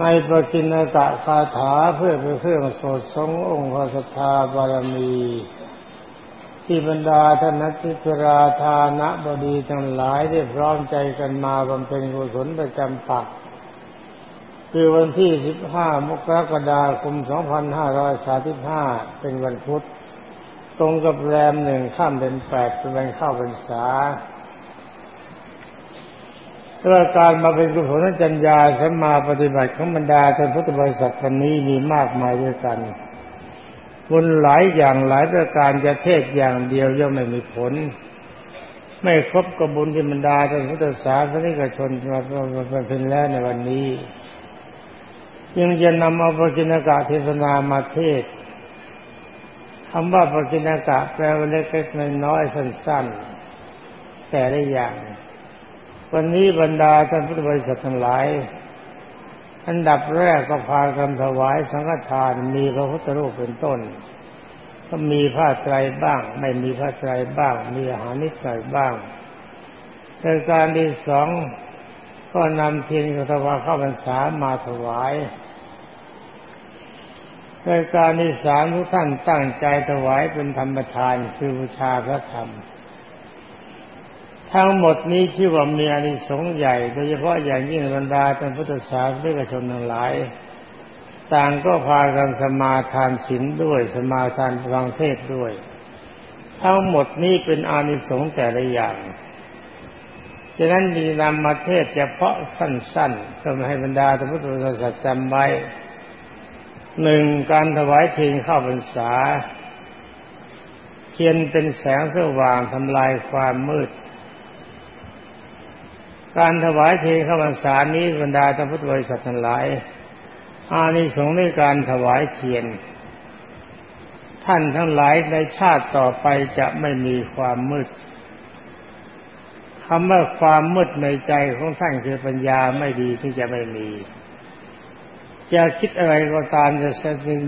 ในปกินกะคาถาเพื่อเป็นเครื่องสดสงองค์พระสทธาบารมี ที่บรรดาท่านนักิจราธานะบดีทั้งหลายได้พร้อมใจกันมาบำเพ็ญกุศลประจำปัก คือวันที่ 15 มกรกฎาคม 2535 เป็นวันพุธ ตรงกับแรมหนึ่งข้ามเดือนแปดเป็นวันเข้าพรรษา เรื่องการมาเป็นกุศลจัญญาสัมมาปฏิบัติของบรรดาท่านพุทธบริษัทคนนี้มีมากมายด้วยกันบุญหลายอย่างหลายประการจะเทศอย่างเดียวย่อมไม่มีผล ไม่ครบกับบุญที่บรรดาท่านพุทธศาสนิกชนมาเป็นแล้วในวันนี้ยังจะนำเอาปกิณกะเทศนามาเทศคำว่าปกิณกะแปลว่าเล็กๆน้อยๆสั้นๆ แต่ได้อย่าง วันนี้บรรดาท่านพุทธบริษัททั้งหลาย อันดับแรกก็พากันถวายสังฆทานมีพระพุทธรูปเป็นต้น ก็มีผ้าไตรบ้าง ไม่มีผ้าไตรบ้าง มีอาหารนิดหน่อยบ้างในการที่สองก็นำเทียนกถวายเข้าพรรษามาถวายในการที่สามทุกท่านตั้งใจถวายเป็นธรรมทานคือบูชาพระธรรม ทั้งหมดนี้ชื่อว่ามีอานิสงส์ใหญ่ โดยเฉพาะอย่างยิ่งบรรดาท่านพุทธศาสนิกชนทั้งหลาย ต่างก็พากันสมาทานศีลด้วยสมาทานฟังเทศด้วย ทั้งหมดนี้เป็นอานิสงส์แต่ละอย่างฉะนั้นดีนำมาเทศเฉพาะสั้นๆเพื่อให้บรรดาท่านพุทธบริษัทจำไว้หนึ่งการถวายเทียนเข้าพรรษาเทียนเป็นแสงสว่างทำลายความมืด การถวายเทข้าวสารนี้บรรดาท่านพุทธบริษัททั้งหลาย อานิสงส์ในการถวายเทียน ท่านทั้งหลายในชาติต่อไปจะไม่มีความมืดคำว่าความมืดในใจของท่านคือปัญญาไม่ดีที่จะไม่มี จะคิดอะไรก็ตามจะ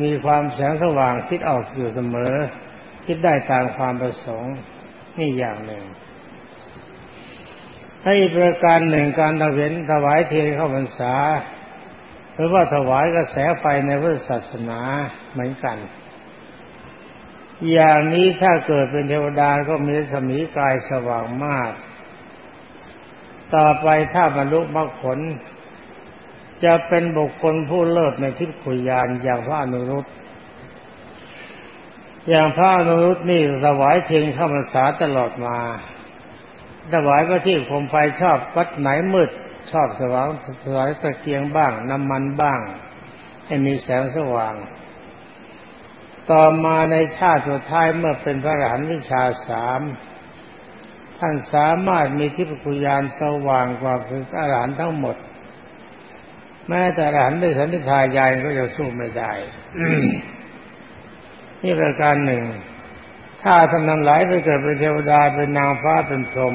มีความแสงสว่างคิดออกอยู่เสมอ คิดได้ตามความประสงค์นี่อย่างหนึ่ง ให้ประการหนึ่งการถวายถวายเทียนเข้าพรรษาหรือว่าถวายกระแสไฟในพุทธศาสนาเหมือนกัน อย่างนี้ถ้าเกิดเป็นเทวดาก็มีสมีกายสว่างมาก ต่อไปถ้าบรรลุมรรคผล จะเป็นบุคคลผู้เลิศในทิพยญาณอย่างพระอนุรุตอย่างพระอนุรุตนี่ถวายเทียนเข้าพรรษาตลอดมา ถวายพระที่คมไฟชอบวัดไหนมืด ชอบสว่างสวายตะเกียงบ้าง น้ำมันบ้าง ให้มีแสงสว่าง ต่อมาในชาติสุดท้ายเมื่อเป็นพระอรหันต์วิชาสามท่านสามารถมีทิพยานสว่างกว่าพระอรหันต์ทั้งหมด แม้แต่อรหันต์ด้วยสันติทายายก็จะสู้ไม่ได้นี่ประการหนึ่ง ถ้าท่านนั้นหลายไปเกิดเป็นเทวดาเป็นนางฟ้าเป็นพรหม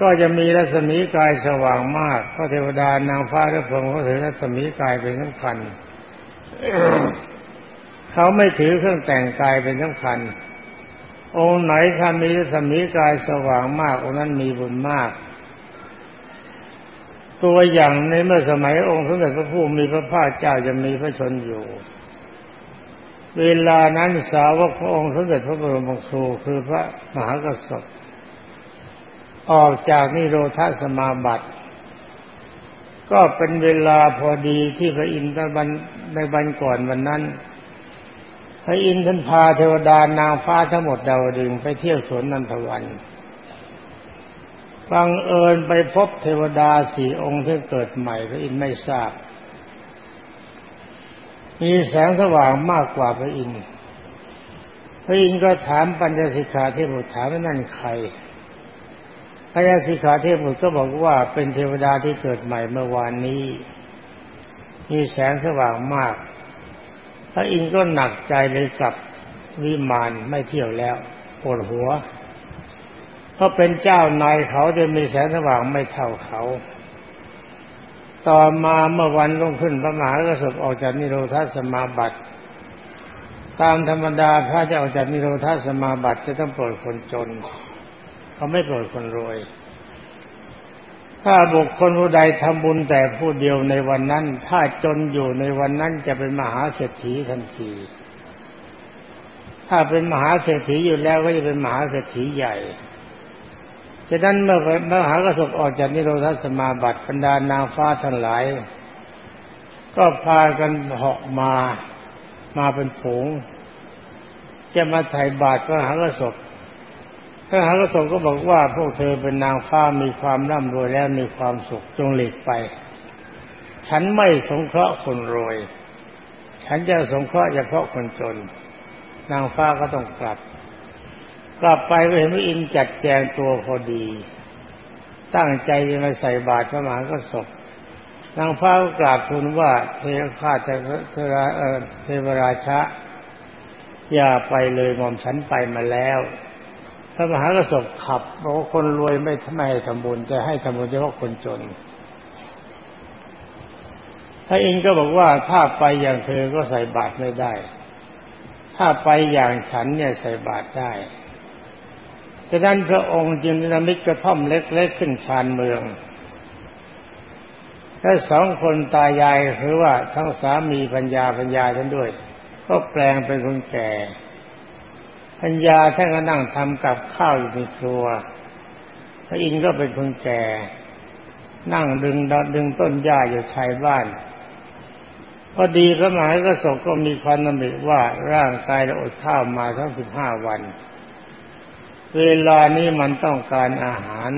ก็จะมีรัศมีกายสว่างมากเพราะเทวดานางฟ้าและพรหมเขาถือรัศมีกายเป็นสำคัญเขาไม่ถือเครื่องแต่งกายเป็นสำคัญ องค์ไหนถ้ามีรัศมีกายสว่างมาก องค์นั้นมีบุญมาก ตัวอย่างในเมื่อสมัยองค์สมเด็จพระผู้มีพระภาคเจ้าจะมีพระชนอยู่ เวลานั้นสาวกพระองค์สมเด็จพระบรมครูคือพระมหากษัตริย์ออกจากนิโรธาสมาบัติ ก็เป็นเวลาพอดีที่พระอินทร์ในบันก่อนวันนั้น พระอินทร์ท่านพาเทวดานางฟ้าทั้งหมดดาวดึงไปเที่ยวสวนนันทวันบังเอิญไปพบเทวดาสี่องค์ที่เกิดใหม่พระอินทร์ไม่ทราบ มีแสงสว่างมากกว่าพระอินทร์พระอินทร์ก็ถามปัญญสิกขาเทพบุตรถามว่านั่นใครปัญญสิกขาเทพบุตรก็บอกว่าเป็นเทวดาที่เกิดใหม่เมื่อวานนี้ มีแสงสว่างมาก พระอินทร์ก็หนักใจเลยกลับวิมานไม่เที่ยวแล้วปวดหัวเพราะเป็นเจ้านายเขาจะมีแสงสว่างไม่เท่าเขา ต่อมาเมื่อวันลงขึ้นพระมหากษัตริย์ออกจากนิโรธาสมาบัติ ตามธรรมดาพระจะออกจากนิโรธาสมาบัติจะต้องโปรดคนจน เขาไม่โปรดคนรวย ถ้าบุคคลผู้ใดทำบุญแต่ผู้เดียวในวันนั้น ถ้าจนอยู่ในวันนั้นจะเป็นมหาเศรษฐีทันที ถ้าเป็นมหาเศรษฐีอยู่แล้วก็จะเป็นมหาเศรษฐีใหญ่ ฉะนั้นเมื่อมหากระสบออกจากนิโรธสมาบัติบรรดานางฟ้าทั้งหลาย ก็พากันเหาะมามาเป็นฝูง จะมาไถ่บาตรพระมหากระสบพระหากระสบก็บอกว่าพวกเธอเป็นนางฟ้ามีความร่ำรวยแล้วมีความสุขจงหลีกไป ฉันไม่สงเคราะห์คนรวย ฉันจะสงเคราะห์เฉพาะคนจน นางฟ้าก็ต้องกลับ กลับไปก็เห็นพระอินทร์จัดแจงตัวพอดี ตั้งใจจะมาใส่บาตรพระมหากระสบนางฟ้าก็กราบทูลว่าเทวข้าแต่เทวราชะอย่าไปเลยหม่อมฉันไปมาแล้วพระมหากระสบขับบอกว่าคนรวยไม่ทำไมทำบุญจะให้ทำบุญเฉพาะคนจนพระอินทร์ก็บอกว่าถ้าไปอย่างเธอก็ใส่บาตรไม่ได้ ถ้าไปอย่างฉันเนี่ยใส่บาตรได้ ฉะนั้นพระองค์จึงนมิตกระท่อมเล็กๆขึ้นชานเมืองถ้าสองคนตายายคือว่าทั้งสามีปัญญาปัญญาฉันด้วย ก็แปลงเป็นคนแก่ปัญญาท่านก็นั่งทำกับข้าวอยู่ในครัวพระอินทร์ก็เป็นคนแก่ นั่งดึงดึงต้นหญ้าอยู่ชายบ้านพอดีพระมหากระสบก็มีความนำบิว่าร่างกายเราอดข้าวมาทั้งสิบห้าวัน เวลานี้มันต้องการอาหาร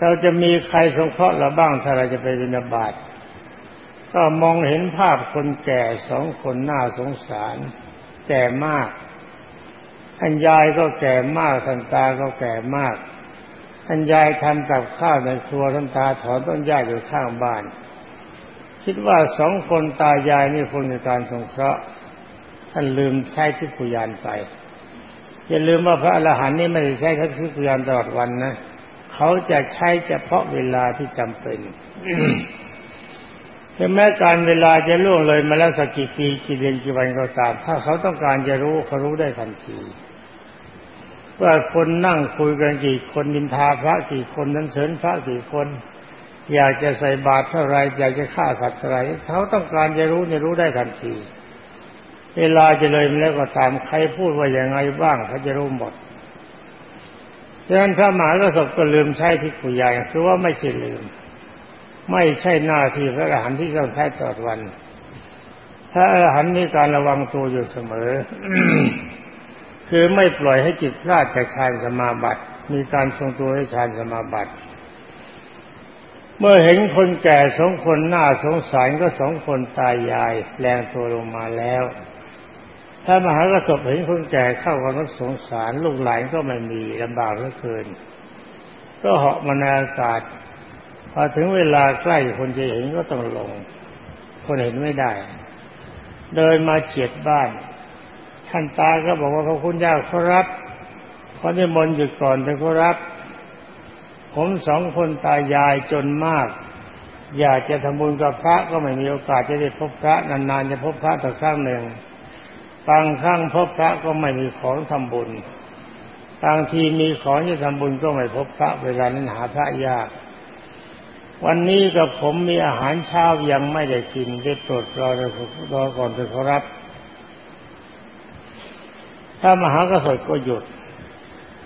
เราจะมีใครสงเคราะห์เราบ้างถ้าเราจะไปบินาบาตก็มองเห็นภาพคนแก่สองคนน่าสงสาร แก่มาก ท่านยายก็แก่มากท่านตาก็แก่มากท่านยายทำกับข้าวในครัวท่านตาถอนต้นหญ้าอยู่ข้างบ้าน คิดว่าสองคนตายายนี่คนในการสงเคราะห์ ท่านลืมใช้ทิพยานไป อย่าลืมว่าพระอรหันต์นี่ไม่ได้ใช้ทิพยานตลอดวันนะเขาจะใช้เฉพาะเวลาที่จำเป็นถึงแม้การเวลาจะล่วงเลยมาแล้วสักกี่ปีกี่เดือนกี่วันก็ตาม ถ้าเขาต้องการจะรู้เขารู้ได้ทันทีว่าคนนั่งคุยกันกี่คนนินทาพระกี่คนนั้นเสริญพระกี่คน อยากจะใส่บาตรเท่าไรอยากจะฆ่าสัตว์อะไรเขาต้องการจะรู้จะรู้ได้ทันที เวลาจะเลยมาแล้วก็ตามใครพูดว่าอย่างไงบ้างเขาจะรู้หมดดังนั้นพระมหากษัตริย์ก็ลืมใช้ที่ปุยใหญ่คือว่าไม่ใช่ลืม ไม่ใช่หน้าที่พระอรหันต์ที่ต้องใช้ตลอดวัน พระอรหันต์มีการระวังตัวอยู่เสมอ คือไม่ปล่อยให้จิตพลาดจากฌานสมาบัติ มีการทรงตัวให้ฌานสมาบัติ เมื่อเห็นคนแก่สองคนหน้าสงสารก็สองคนตายยายแปลงตัวลงมาแล้ว ถ้ามหากระสบเห็นคนแก่เข้ากับสงสารลูกหลานก็ไม่มีลำบากเหลือเกิน ก็เหาะมาในอากาศพอถึงเวลาใกล้คนจะเห็นก็ต้องลง คนเห็นไม่ได้ เดินมาเฉียดบ้าน ท่านตาก็บอกว่าพระคุณเจ้าเขารับเขอนิมนหยุดก่อนแต่เขารับ ผมสองคนตายายจนมาก อยากจะทำบุญกับพระก็ไม่มีโอกาสจะได้พบพระนานๆจะพบพระต่อครั้งหนึ่ง บางครั้งพบพระก็ไม่มีของทำบุญ บางทีมีของจะทำบุญก็ไม่พบพระเวลานั้นหาพระยาก วันนี้กับผมมีอาหารเช้ายังไม่ได้กินได้โปรดรอรอก่อนเถอะครับ ถ้ามหากษัตริย์ก็หยุด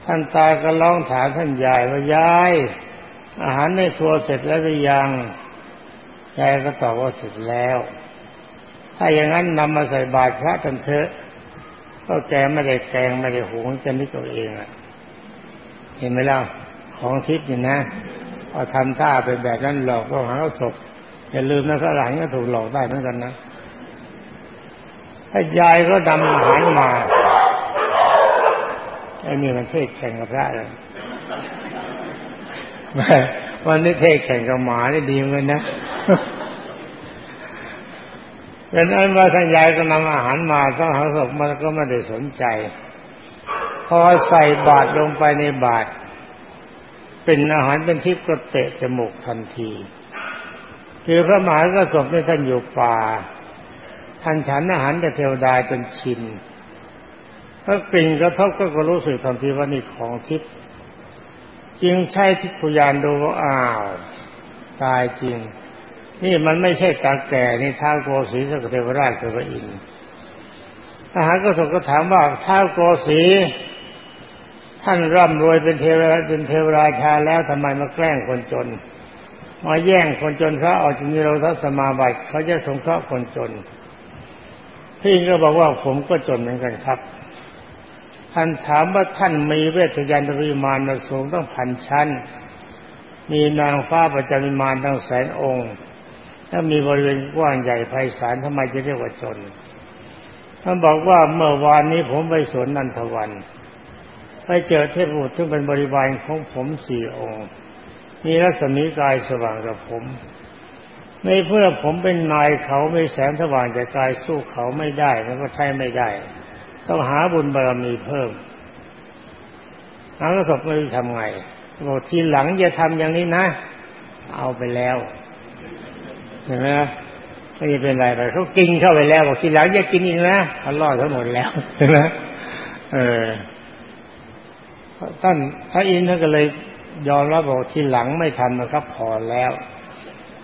ท่านตายก็ร้องถามท่านยายว่ายาย อาหารในครัวเสร็จแล้วหรือยังยายก็ตอบว่าเสร็จแล้ว ถ้าอย่างนั้นนำมาใส่บาตรพระท่านเถอะก็แกไม่ได้แกงไม่ได้หุงจะนิตัวเองอะเห็นไหมล่ะของทิพย์นี่นะพอทำท่าเป็นแบบนั้นหลอกก็หาศพอย่าลืมนะพระหลังก็ถูกหลอกได้เหมือนกันนะถ้ายายก็ดำอาหารมาไอ้นี่มันเทศแข่งกับพระเลยวันนี้เทศแข่งกับหมาได้ดีเหมือนนะ เป็นอันว่าท่านยายก็นำอาหารมาต้องหาศพมันก็ไม่ได้สนใจ พอใส่บาตรลงไปในบาตรเป็นอาหารเป็นทิพย์ก็เตะจมูกทันที คือพระมหากระสบนี่ท่านอยู่ป่าท่านฉันอาหารแต่เทวดาจนชินถ้ากลิ่นกระทบก็รู้สึกทันทีว่านี่ของทิพย์จึงใช้ทิพยานดูว่าอ้าว ตายจริง นี่มันไม่ใช่ตาแก่นี่ท้าวโกสีสกเทวราชกับพระอินทร์ทหารก็สงก็ถามว่าท้าวโกสีท่านร่ำรวยเป็นเทวราเป็นเทวราชาแล้วทำไมมาแกล้งคนจน มาแย่งคนจนพระออกจากนิโรธสมาบัติเขาจะสงเคราะห์คนจนที่ก็บอกว่าผมก็จนเหมือนกันครับ ท่านถามว่าท่านมีเวทยันตวิมานสูงต้องพันชั้น มีนางฟ้าประจำวิมานตั้งแสนองค์ ถ้ามีบริเวณกว้างใหญ่ไพศาลทำไมจะเรียกว่าจนท่านบอกว่าเมื่อวานนี้ผมไปสวนนันทวันไปเจอเทพบุตรซึ่งเป็นบริวารของผมสี่องค์ มีรัศมีกายสว่างกับผม ในเพื่อผมเป็นนายเขาไม่แสงสว่างจะกายสู้เขาไม่ได้แล้วก็ใช้ไม่ได้ ต้องหาบุญบารมีเพิ่มหางก็สบไม่รู้ทำไงบอกทีหลังจะทำอย่างนี้นะ เอาไปแล้ว เห็นไหมไม่เป็นไรไปเขากินเข้าไปแล้วบอกทีหลังจะกินอีกนะเขาล่อทั้งหมดแล้วเห็นไหมเออท่านพระอินทร์ท่านก็เลยยอมรับบอกทีหลังไม่ทันนะครับ พอแล้ว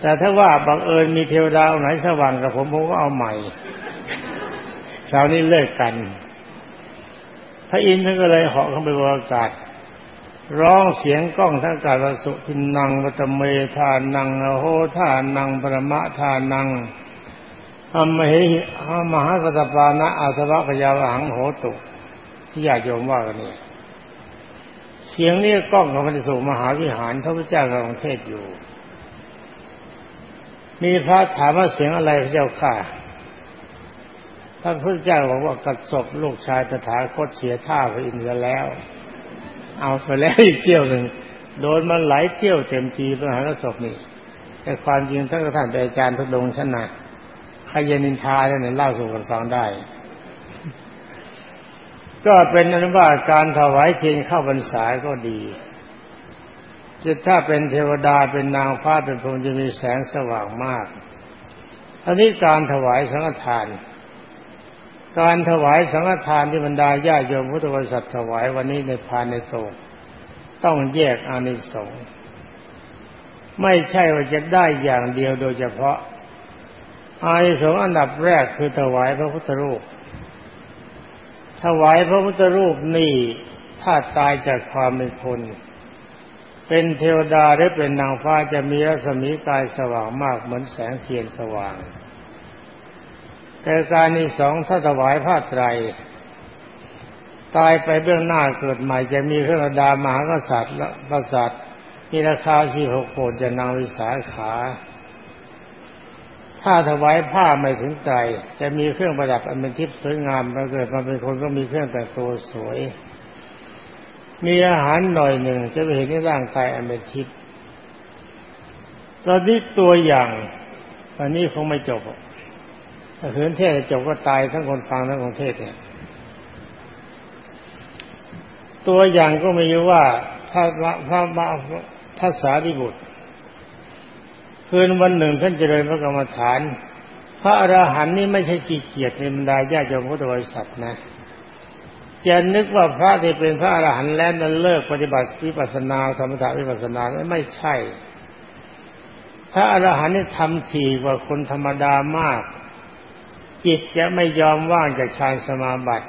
แต่ถ้าว่าบังเอิญมีเทวดาไหนสว่างกับผมผมก็เอาใหม่เช้านี้เลิกกัน พระอินทร์ท่านก็เลยเหาะขึ้นไปบนอากาศ ร้องเสียงกล้องทั้งกาลสุทินังวัตเมธานังโหธานังปรมะธานังอมเหหิมหากตปานะอาสวะกยาวหังโหตุที่ญาติโยมว่ากันเนี่ยเสียงนี้กล้องของพระสุมหาวิหารพระพุทธเจ้ากำลังเทศอยู่ มีพระถามว่าเสียงอะไรพระเจ้าค่ะท่านพุทธเจ้าบอกว่ากัดศพลูกชายตถาคตเสียท่าพระอินทร์แล้ว เอาไปแล้วอีกเที่ยวหนึ่งโดนมันหลเที่ยวเต็มทีพระมหาศพนี่แต่ความจริงท่านก็ท่านเป็นอาจารย์พระดงชนะขยนินทาเนี่ยเล่าสู่กันฟังได้ ก็เป็นนั้นว่าการถวายเทียนเข้าพรรษาก็ดีจะถ้าเป็นเทวดาเป็นนางฟ้าเป็นพรหมจะมีแสงสว่างมากอันนี้การถวายสังฆทาน การถวายสังฆทานที่บรรดาญาโยมพุทธบริษัทถวายวันนี้ในพานในโตต้องแยกอานิสงส์ไม่ใช่ว่าจะได้อย่างเดียวโดยเฉพาะ อานิสงส์อันดับแรกคือถวายพระพุทธรูป ถวายพระพุทธรูปนี่ถ้าตายจากความเป็นคน เป็นเทวดาหรือเป็นนางฟ้าจะมีรัศมีกายสว่างมากเหมือนแสงเทียนสว่าง แต่การที่สองถ้าถวายผ้าไตร ตายไปเบื้องหน้าเกิดใหม่จะมีพระดามหากษัตริย์และประสาทมีราคาสี่หกโกดจะนางวิสาขา ถ้าถวายผ้าไม่ถึงใจจะมีเครื่องประดับอันเป็นทิพย์สวยงามมาเกิดมาเป็นคนก็มีเครื่องแต่งตัวสวย มีอาหารหน่อยหนึ่งจะไปเห็นในร่างกายอันเป็นทิพย์ตอนนี้ตัวอย่างตอนนี้คงไม่จบ ถ้าเหินเทศจบก็ตายทั้งคนฟังทั้งคนเทศเนี่ย ตัวอย่างก็มีว่าถ้าพระมาพระสารีบุตรคืนวันหนึ่งท่านเจริญพระกรรมฐาน พระอรหันต์นี่ไม่ใช่กีเกียรติในบรรดาญาติโยมพุทธบริษัทนะจะนึกว่าพระที่เป็นพระอรหันต์แล้วนั้นเลิกปฏิบัติวิปัสสนาธรรมถาวิปัสสนาไม่ใช่ พระอรหันต์นี่ทำถี่กว่าคนธรรมดามาก จิตจะไม่ยอมว่างจากฌานสมาบัติ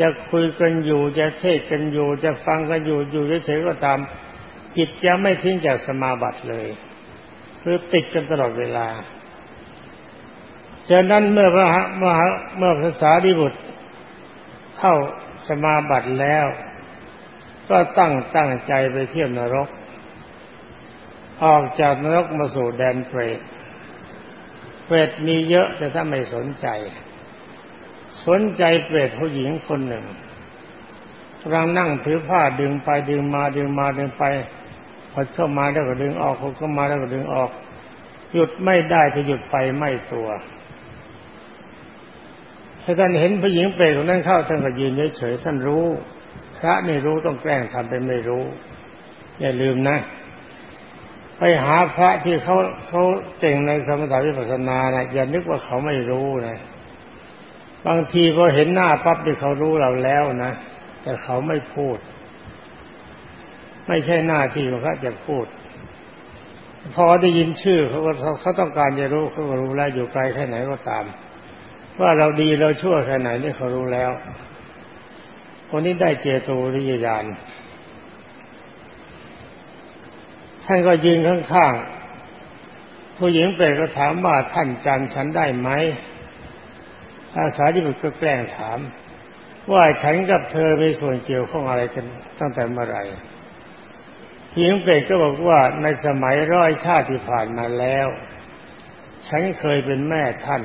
จะคุยกันอยู่จะเทศกันอยู่ จะฟังกันอยู่อยู่เฉยๆก็ตาม จิตจะไม่ทิ้งจากสมาบัติเลยคือติดกันตลอดเวลาฉะนั้นเมื่อพระเมื่อเมื่อพระสารีบุตรเข้าสมาบัติแล้ว ก็ตั้งตั้งใจไปเที่ยวนรก ออกจากนรกมาสู่แดนเปรต เปรตมีเยอะแต่ถ้าไม่สนใจ สนใจเปรตผู้หญิงคนหนึ่งกำลังนั่งถือผ้าดึงไปดึงมาดึงมาดึงไปพอเข้ามาแล้วก็ดึงออกพอเข้ามาแล้วก็ดึงออก หยุดไม่ได้จะหยุดไฟไหม้ตัวถ้าท่านเห็นผู้หญิงเปรตคนนั้นเข้าท่านก็ยืนเฉยๆท่านรู้ พระนี่รู้ต้องแกล้งทำเป็นไม่รู้ อย่าลืมนะ ไปหาพระที่เขาเขาเก่งในสมถะวิปัสสนานะอย่านึกว่าเขาไม่รู้นะบางทีพอเห็นหน้าปั๊บที่เขารู้เราแล้วนะแต่เขาไม่พูด ไม่ใช่หน้าที่ของพระจะพูด พอได้ยินชื่อเขาเขาต้องการจะรู้เขาก็รู้แล้วอยู่ไกลแค่ไหนก็ตาม ว่าเราดีเราชั่วแค่ไหนนี่เขารู้แล้ว คนนี้ได้เจโตริยญาณ ท่านก็ยืนข้างๆ ผู้หญิงเปรตก็ถามว่าท่านจำฉันได้ไหมอาสาที่บุตรก็แกล้งถาม ว่าฉันกับเธอมีส่วนเกี่ยวข้องอะไรกันตั้งแต่เมื่อไหร่หญิงเปรตก็บอกว่าในสมัยร้อยชาติที่ผ่านมาแล้ว ฉันเคยเป็นแม่ท่าน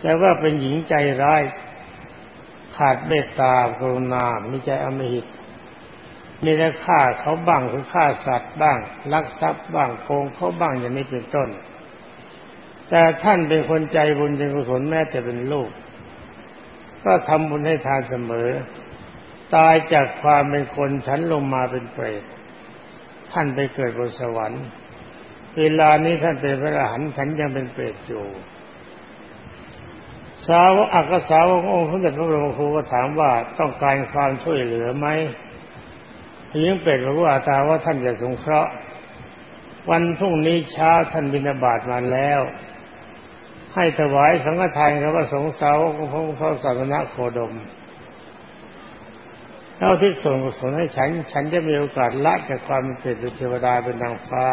แต่ว่าเป็นหญิงใจร้าย ขาดเมตตากรุณามีใจอมหิต มีแต่ฆ่าเขาบ้างคือฆ่าสัตว์บ้างลักทรัพย์บ้างโกงเขาบ้างอย่างนี้เป็นต้น แต่ท่านเป็นคนใจบุญเป็นกุศลแม้แต่เป็นลูก ก็ทำบุญให้ทานเสมอ ตายจากความเป็นคนฉันลงมาเป็นเปรตท่านไปเกิดบนสวรรค์ เวลานี้ท่านเป็นพระอรหันต์ฉันยังเป็นเปรตอยู่สาวอักษาวองค์สมเด็จพระบรมครูก็ถามว่าต้องการความช่วยเหลือไหม หญิงเป็ดบอกว่าตาว่าท่านจะสงเคราะห์ วันพรุ่งนี้เช้าท่านบินาบาตมาแล้ว ให้ถวายสังฆทานกับพระสงฆ์สาวกของพระศาสนาโคดมเท่าที่ส่งกุศลให้ฉัน ฉันจะมีโอกาสละจากความเป็นเทวดาเป็นนางฟ้า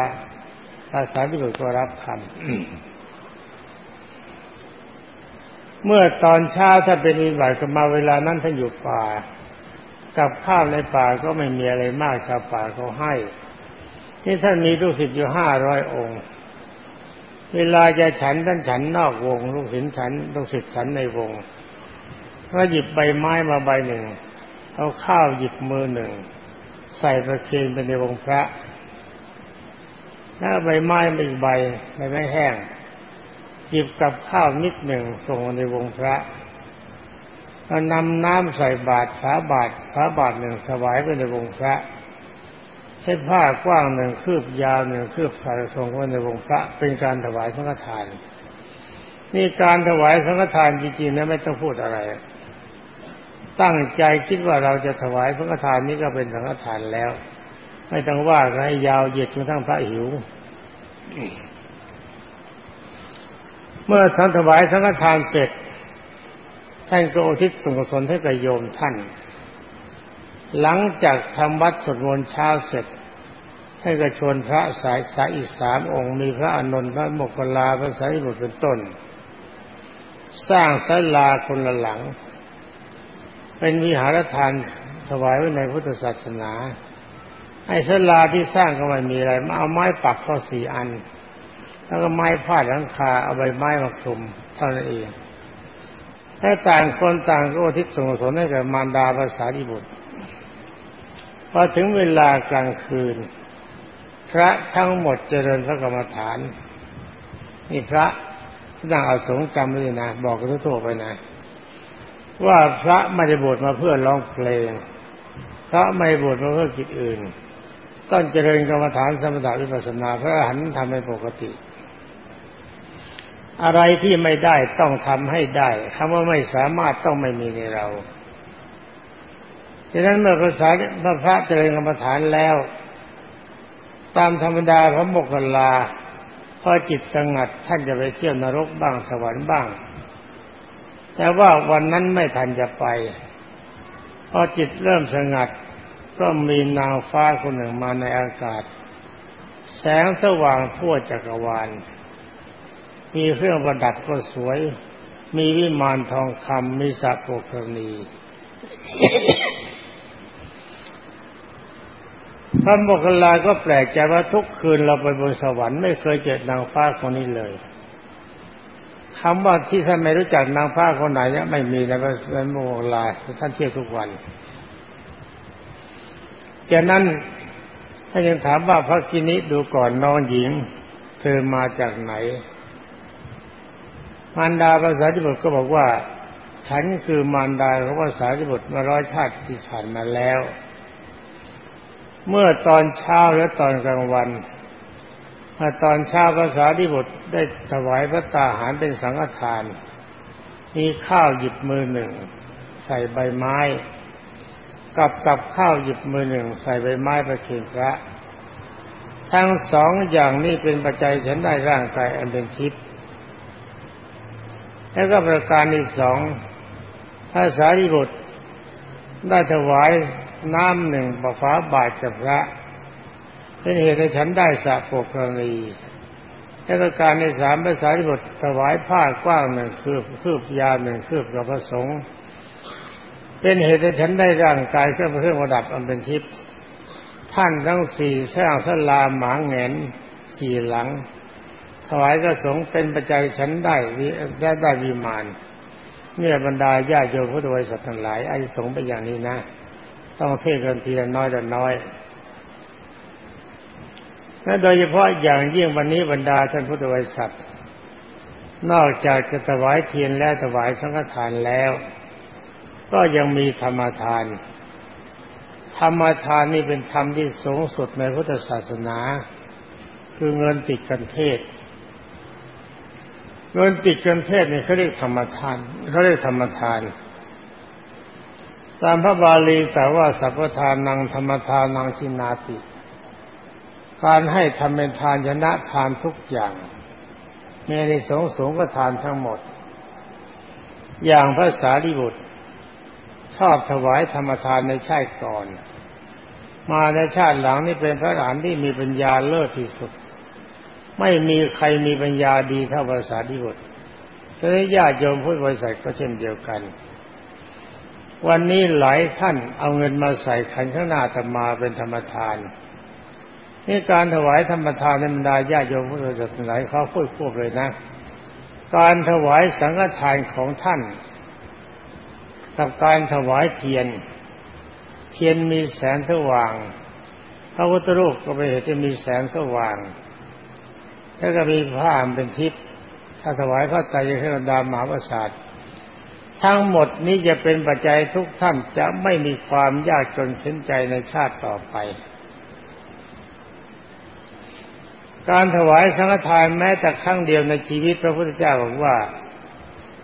อาสาที่บุตรก็รับคำเมื่อตอนเช้าถ้าเป็นอิบัติก็มาเวลานั้นท่านอยู่ป่า กับข้าวในป่าก็ไม่มีอะไรมากชาวป่าเขาให้ ที่ท่านมีลูกศิษย์อยู่ห้าร้อยองค์ เวลาจะฉันท่านฉันนอกวง ลูกศิษย์ฉันลูกศิษย์ฉันในวงก็หยิบใบไม้มาใบหนึ่ง เอาข้าวหยิบมือหนึ่ง ใส่ประเคนไปในวงพระแล้วใบไม้อีกใบใบไม้แห้ง หยิบกับข้าวนิดหนึ่งส่งในวงพระ ก็นำน้ำใส่บาตรขาบาตรขาบาตรหนึ่งถวายไปในวงพระให้ผ้ากว้างหนึ่งคืบยาวหนึ่งคืบใส่ทรงไว้ในวงพระ เป็นการถวายสังฆทาน นี่การถวายสังฆทานจริงๆนะไม่ต้องพูดอะไร ตั้งใจคิดว่าเราจะถวายสังฆทานนี้ก็เป็นสังฆทานแล้ว ไม่ต้องว่าให้ยาวเหยียดจนทั้งพระหิวเมื่อท่านถวายสังฆทานเสร็จ ท่านก็อุทิศส่วนกุศลให้กับโยมท่าน หลังจากทำวัดสวดมนต์เช้าเสร็จท่านก็ชวนพระสายสายอีกสามองค์ มีพระอนุนพระโมกขลาพระสารีบุตรเป็นต้น สร้างศาลาคนละหลัง เป็นวิหารทานถวายไว้ในพุทธศาสนา ไอ้ศาลาที่สร้างก็ไม่มีอะไรมาเอาไม้ปักเข้าสี่อัน แล้วก็ไม้พาดหลังคาเอาใบไม้มาคลุมเท่านั้นเอง ถ้าต่างคนต่างก็อทิศส่งสนให้กับมารดาภาษาดิบุตรพอถึงเวลากลางคืน พระทั้งหมดเจริญพระกรรมฐาน นี่พระนั่งอาสงจำไว้นะ บอกกันทั่วไปนะ ว่าพระไม่ได้บวชมาเพื่อร้องเพลง พระไม่บวชมาเพื่อกิจอื่น ต้องเจริญกรรมฐานสมถะวิปัสสนา พระหันทำให้ปกติ อะไรที่ไม่ได้ต้องทำให้ได้คำว่าไม่สามารถต้องไม่มีในเราดังนั้นเมื่อภาษาพระพระเจริญกรรมฐานแล้ว ตามธรรมดาพระโมกขลาพอจิตสงัดท่านจะไปเที่ยวนรกบ้างสวรรค์บ้าง แต่ว่าวันนั้นไม่ทันจะไป พอจิตเริ่มสงัดก็มีนางฟ้าคนหนึ่งมาในอากาศ แสงสว่างทั่วจักรวาล มีเครื่องประดับก็สวย มีวิมานทองคำมีสัโปกรณีพระโมคคัลลาก็แปลกใจว่าทุกคืนเราไปบนสวรรค์ไม่เคยเจอนางฟ้าคนนี้เลยคำว่าที่ท่านไม่รู้จักนางฟ้าคนไหนเนี่ยไม่มีในพระโมคคัลลาท่านเที่ยวทุกวันจากนั้นท่านยังถามว่าพระกินิดูก่อนน้องหญิง เธอมาจากไหน มารดาภาษาจิบุตรก็บอกว่า ฉันคือมารดาของภาษาจิบุตรมาร้อยชาติที่ผ่านมาแล้ว เมื่อตอนเช้าและตอนกลางวันเมื่อตอนเช้าภาษาที่บุตรได้ถวายพระตาหารเป็นสังฆทาน มีข้าวหยิบมือหนึ่ง ใส่ใบไม้กับกับข้าวหยิบมือหนึ่ง ใส่ใบไม้ประเคนพระ ทั้งสองอย่างนี้เป็นปัจจัยฉันได้ร่างกายอันเป็นทิพย์ แล้วก็ประการที่สองพระสารีบุตรได้ถวายน้ำหนึ่งประฟ้าบาทกับพระ เป็นเหตุให้ฉันได้สะโปกรณีและประการในสามภาษาที่บทถวายผ้ากว้างหนึ่งคืบคืบยาวหนึ่งคืบกับพระสงฆ์เป็นเหตุให้ฉันได้ร่างกายเครื่องเครื่องประดับอันเป็นทิพย์ท่านทั้งสี่สร้างสลาหมาเงนสี่หลัง ถวายก็สงเป็นปัจจัยฉันได้ได้ได้วิมานเนี่ยบรรดาญาโยมพุทธบริษัททั้งหลายไอ้สงเป็นอย่างนี้นะ ต้องเทศกันทีละน้อยแต่น้อยและโดยเฉพาะอย่างยิ่งวันนี้บรรดาท่านพุทธบริษัท นอกจากจะถวายเทียนและถวายสังฆทานแล้ว ก็ยังมีธรรมทาน ธรรมทานนี่เป็นธรรมที่สูงสุดในพุทธศาสนา คือเงินติดกันเทศ เงินติดกันเทศนี่เขาเรียกธรรมทานเขาเรียกธรรมทาน ตามพระบาลีแต่ว่าสัพพทานนังธรรมทานนังชินาติการให้ทำเป็นทานชนะทานทุกอย่างเมในสงสูงก็ทานทั้งหมด อย่างพระสารีบุตร ชอบถวายธรรมทานในชาติก่อน มาในชาติหลังนี่เป็นพระหลานที่มีปัญญาเลิศที่สุด ไม่มีใครมีปัญญาดีเท่าพระสารีบุตรดังนั้นญาติโยมพุทธบริษัทก็เช่นเดียวกัน วันนี้หลายท่านเอาเงินมาใส่ขันข้างหน้าธรรมาเป็นธรรมทานนี่การถวายธรรมทานในบรรดาญาติโยมผู้ศรัทธาเขาพูดพูดเลยนะ การถวายสังฆทานของท่าน กับการถวายเทียน เทียนมีแสงสว่าง พระพุทธรูปก็เป็นเหตุที่มีแสงสว่าง แล้วก็มีผ้าเป็นทิพย์ถ้าถวายพระไตรยดามหาประสาททั้งหมดนี้จะเป็นปัจจัยทุกท่านจะไม่มีความยากจนเข็นใจในชาติต่อไป การถวายสังฆทานแม้แต่ครั้งเดียวในชีวิตพระพุทธเจ้าบอกว่า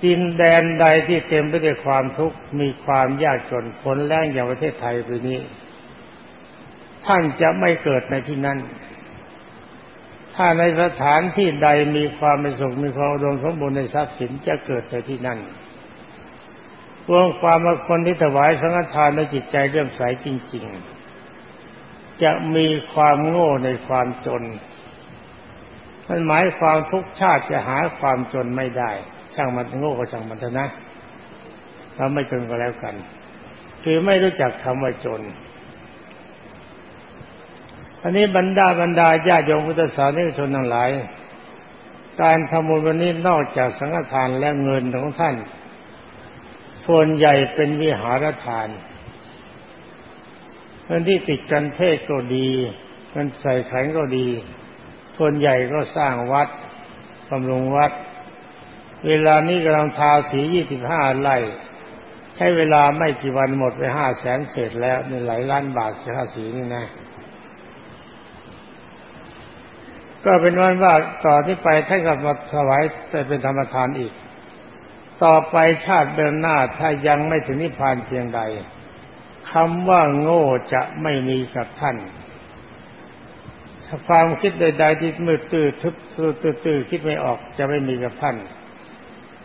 ดินแดนใดที่เต็มไปด้วยความทุกข์มีความยากจนผลแรงอย่างประเทศไทยปีนี้ ท่านจะไม่เกิดในที่นั้น ถ้าในสถานที่ใดมีความเป็นสุขมีความอุดมสมบูรณ์ในทรัพย์สินจะเกิดในที่นั่นรวมความว่าคนที่ถวายสังฆทานในจิตใจเรื่อมใสจริง ๆ จะมีความโง่ในความจนมันหมายความทุกชาติจะหาความจนไม่ได้ ช่างมันโง่ก็ช่างมันเถอะนะเราไม่จนก็แล้วกัน คือไม่รู้จักคำว่าจน อันนี้บรรดาบรรดาญาโยมพุทธศาสนิกชนทั้งหลาย การทำบุญวันนี้นอกจากสังฆทานและเงินของท่าน ส่วนใหญ่เป็นวิหารทานเงินที่ติดกันเทศก็ดีเงินใส่แข็งก็ดี ส่วนใหญ่ก็สร้างวัดบำรุงวัด เวลานี้กำลังทาสียี่สิบห้าไร่ใช้เวลาไม่กี่วันหมดไปห้าแสนเศษแล้วในหลายล้านบาทสีาสีนี่นะ ก็เป็นวันว่าต่อที่ไปท่านกับมาถวายแต่เป็นธรรมทานอีก ต่อไปชาติเดินหน้าถ้ายังไม่ถึงนิพพานเพียงใดคำว่าโง่จะไม่มีกับท่านความคิดใดๆที่มืดตื้อทึบตื้อคิดไม่ออกจะไม่มีกับท่าน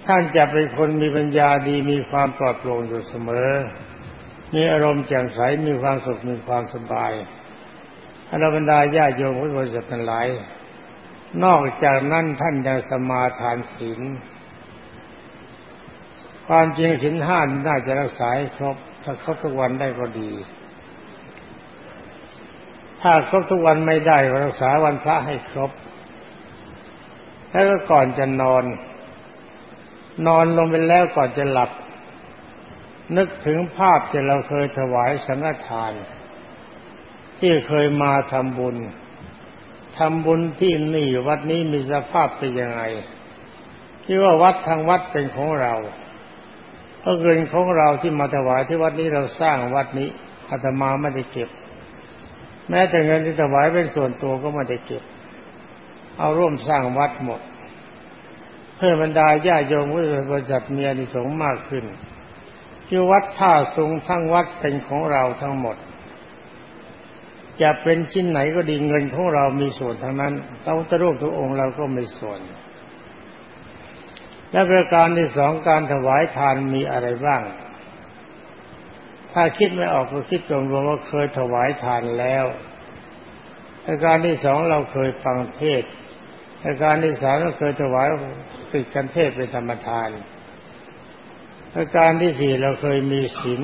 ท่านจะเป็นคนมีปัญญาดีมีความปลอดโปร่งอยู่เสมอ มีอารมณ์แจ่มใสมีความสุขมีความสบายอรบรรดาญาโยมพุทธบริษัททั้งหลาย นอกจากนั้นท่านยังสมาทานศีล ความจริงศีลห้าน่าจะรักษาให้ครบ ถ้าครบทุกวันได้ก็ดี ถ้าครบทุกวันไม่ได้รักษาวันพระให้ครบ แล้วก็ก่อนจะนอน นอนลงไปแล้วก่อนจะหลับ นึกถึงภาพที่เราเคยถวายสังฆทาน ที่เคยมาทำบุญ ทำบุญที่นี่วัดนี้มีสภาพเป็นยังไงที่ว่าวัดทางวัดเป็นของเราเพราะเงินของเราที่มาถวายที่วัดนี้เราสร้างวัดนี้อาตมาไม่ได้เก็บ แม้แต่เงินที่ถวายเป็นส่วนตัวก็ไม่ได้เก็บ เอาร่วมสร้างวัดหมด เพื่อบรรดาญาโยมผู้บริษัทมีอนิสงส์มากขึ้นคือวัดท่าสูงทั้งวัดเป็นของเราทั้งหมด จะเป็นชิ้นไหนก็ดีเงินของเรามีส่วนทั้งนั้นเต้าตรูปทุกองค์เราก็มีส่วน และประการที่สองการถวายทานมีอะไรบ้าง ถ้าคิดไม่ออกก็คิดรวมๆว่าเคยถวายทานแล้วประการที่สองเราเคยฟังเทศประการที่สามเราเคยถวายติดกันเทศเป็นธรรมทานประการที่สี่เราเคยมีศีล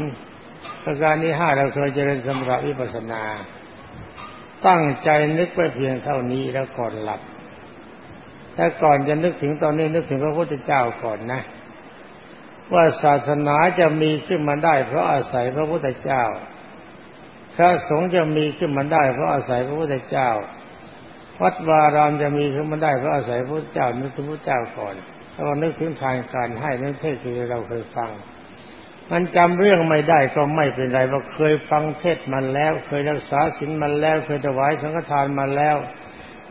ประการที่ห้าเราเคยเจริญสมถะวิปัสนา ตั้งใจนึกไปเพียงเท่านี้แล้วก่อนหลับแต่ก่อนจะนึกถึงตอนนี้นึกถึงพระพุทธเจ้าก่อนนะ ว่าศาสนาจะมีขึ้นมาได้ เพราะอาศัยพระพุทธเจ้าพระสงฆ์จะมีขึ้นมาได้ เพราะอาศัยพระพุทธเจ้าวัดวารามจะมีขึ้นมาได้เพราะอาศัยพระพุทธเจ้านึกถึงพระเจ้าก่อนถ้าเรานึกถึงทางการให้นั่นเทศที่เราเคยฟัง มันจำเรื่องไม่ได้ก็ไม่เป็นไรว่าเคยฟังเทศมันแล้ว เคยรักษาศีลมันแล้ว เคยถวายสังฆทานมาแล้ว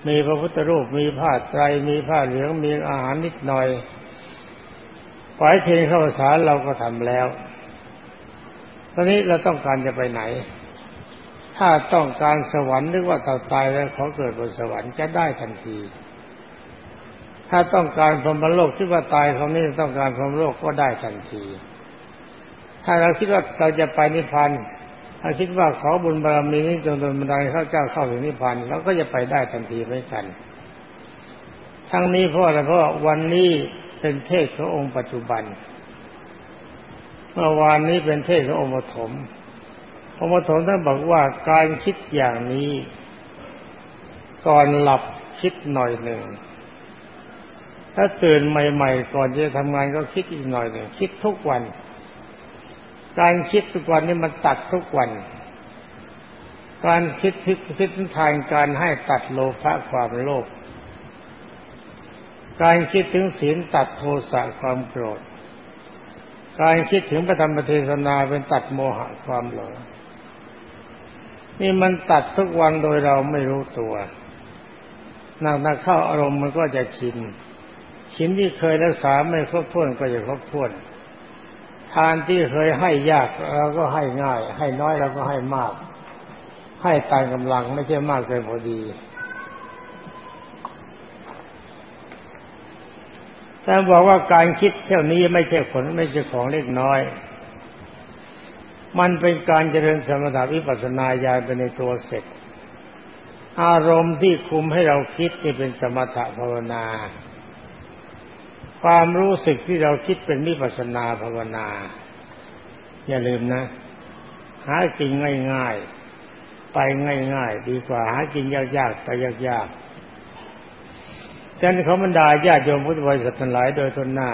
มีพระพุทธรูปมีผ้าไตรมีผ้าเหลืองมีอาหารนิดหน่อยฝ่ายเพลงเข้าสารเราก็ทำแล้ว ตอนนี้เราต้องการจะไปไหน ถ้าต้องการสวรรค์นึกว่าเราตายแล้วขอเกิดบนสวรรค์จะได้ทันที ถ้าต้องการพรหมโลกคิดว่าตายเขานี้ต้องการพรหมโลกก็ได้ทันที ถ้าเราคิดว่าเราจะไปนิพพานถ้าคิดว่าขอบุญบารมีนี้จงโดนบันดาข้าเจ้าเข้าถึงนิพพานเราก็จะไปได้ทันทีไม่กัน ทั้งนี้เพราะอะไรเพราะวันนี้เป็นเทศขององค์ปัจจุบัน เมื่อวานนี้เป็นเทศขององค์ปฐมองค์ปฐมท่านบอกว่าการคิดอย่างนี้ ก่อนหลับคิดหน่อยหนึ่งถ้าตื่นใหม่ ๆ ก่อนจะทำงานก็คิดอีกหน่อยหนึ่งคิดทุกวัน การคิดทุกวันนี่มันตัดทุกวัน การคิดคิดคิดทางการให้ตัดโลภะความโลภ การคิดถึงศีลตัดโทสะความโกรธ การคิดถึงพระธรรมเทศนาเป็นตัดโมหะความหลง นี่มันตัดทุกวันโดยเราไม่รู้ตัวนักๆเข้าอารมณ์มันก็จะชิน ชินที่เคยรักษาไม่ครบถ้วนก็จะครบถ้วน ทานที่เคยให้ยากเราก็ให้ง่าย ให้น้อยเราก็ให้มาก ให้ตามกำลังไม่ใช่มากเกินพอดีแต่บอกว่าการคิดเท่านี้ไม่ใช่ผลไม่ใช่ของเล็กน้อย มันเป็นการเจริญสมถะวิปัสสนาญาณไปในตัวเสร็จ อารมณ์ที่คุมให้เราคิดนี่เป็นสมถะภาวนา ความรู้สึกที่เราคิดเป็นวิปัสนาภาวนา อย่าลืมนะ หากินง่ายๆ ไปง่ายๆ ดีกว่าหากินยากๆ ไปยากๆฉะนั้นเขาบรรดาญาติโยมพุทธบริษัททั้งหลายโดยทนหน้า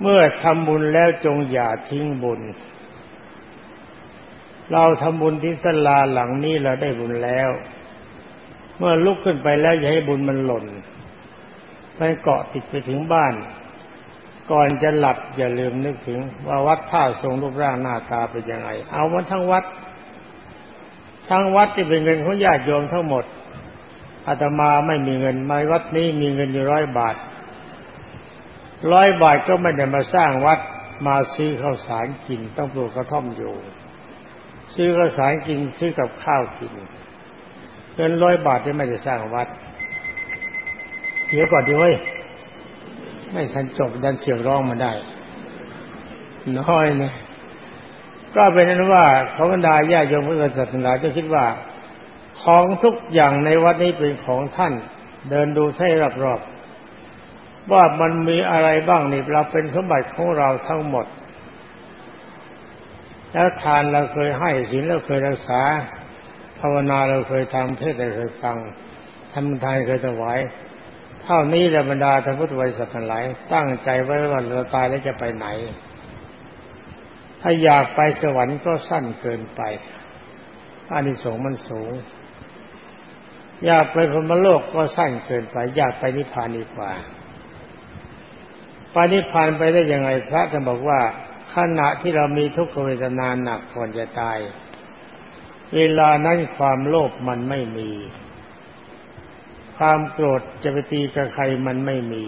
เมื่อทำบุญแล้วจงอย่าทิ้งบุญ เราทำบุญที่สลาหลังนี้เราได้บุญแล้ว เมื่อลุกขึ้นไปแล้วอย่าให้บุญมันหล่น ไปเกาะติดไปถึงบ้าน ก่อนจะหลับอย่าลืมนึกถึง ว่าวัดท่าทรงรูปร่างหน้าตาเป็นยังไง เอามันทั้งวัด ทั้งวัดที่เป็นเงินของญาติโยมทั้งหมดอาตมาไม่มีเงินมาวัดนี้มีเงินอยู่ร้อยบาทร้อยบาทก็ไม่ได้มาสร้างวัดมาซื้อข้าวสารกิน ต้องปลูกกระท่อมอยู่ ซื้อข้าวสารกินซื้อกับข้าวกินเงินร้อยบาทที่ไม่ได้สร้างวัด เดี๋ยวก่อนดีเว้ยไม่ทันจบดันเสียงร้องมาได้ น้อยเนี่ยก็เป็นนั้นว่าเขาบรรดาญาโยมพุทธศาสนาจะคิดว่า ของทุกอย่างในวัดนี้เป็นของท่าน เดินดูให้รอบๆว่ามันมีอะไรบ้างนี่เราเป็นสมบัติของเราทั้งหมด แล้วทานเราเคยให้ศีลเราเคยรักษา ภาวนาเราเคยทำเทศเราเคยฟังทำทานเคยถวาย เท่านี้แหละบรรดาท่านพุทธบริษัททั้งหลาย ตั้งใจไว้ว่าเราตายแล้วจะไปไหน ถ้าอยากไปสวรรค์ก็สั้นเกินไปอานิสงส์มันสูง อยากไปพรมโลกก็สั้นเกินไป อยากไปนิพพานดีกว่าไปนิพพานไปได้ยังไงพระจะบอกว่าขณะที่เรามีทุกขเวทนาหนักก่อนจะตาย เวลานั้นความโลภมันไม่มี ความโกรธจะไปตีกับใครมันไม่มี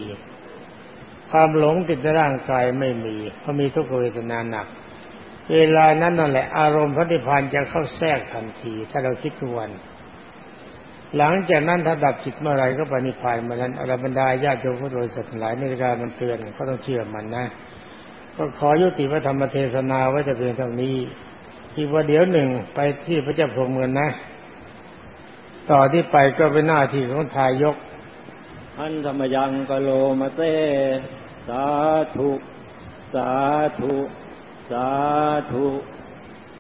ความหลงติดในร่างกายไม่มีเพราะมีทุกขเวทนาหนัก เวลานั้นนั่นแหละอารมณ์พระนิพพานจะเข้าแทรกทันที ถ้าเราคิดทุกวัน หลังจากนั้นถ้าดับจิตเมื่อไรก็ปณิพานเมื่อนั้นอรบรรดาญาติโยมผู้โดยสัตว์หลายในการมันเตือนก็ต้องเชื่อมันนะ ก็ขอยุติพระธรรมเทศนาไว้แต่เพียงเท่านี้อีกว่าเดี๋ยวหนึ่งไปที่พระเจ้าพรหมเงินนะ ต่อที่ไปก็เป็นหน้าที่ของทายกอันธรรมยังกโลมาเต สาธุ สาธุ สาธุ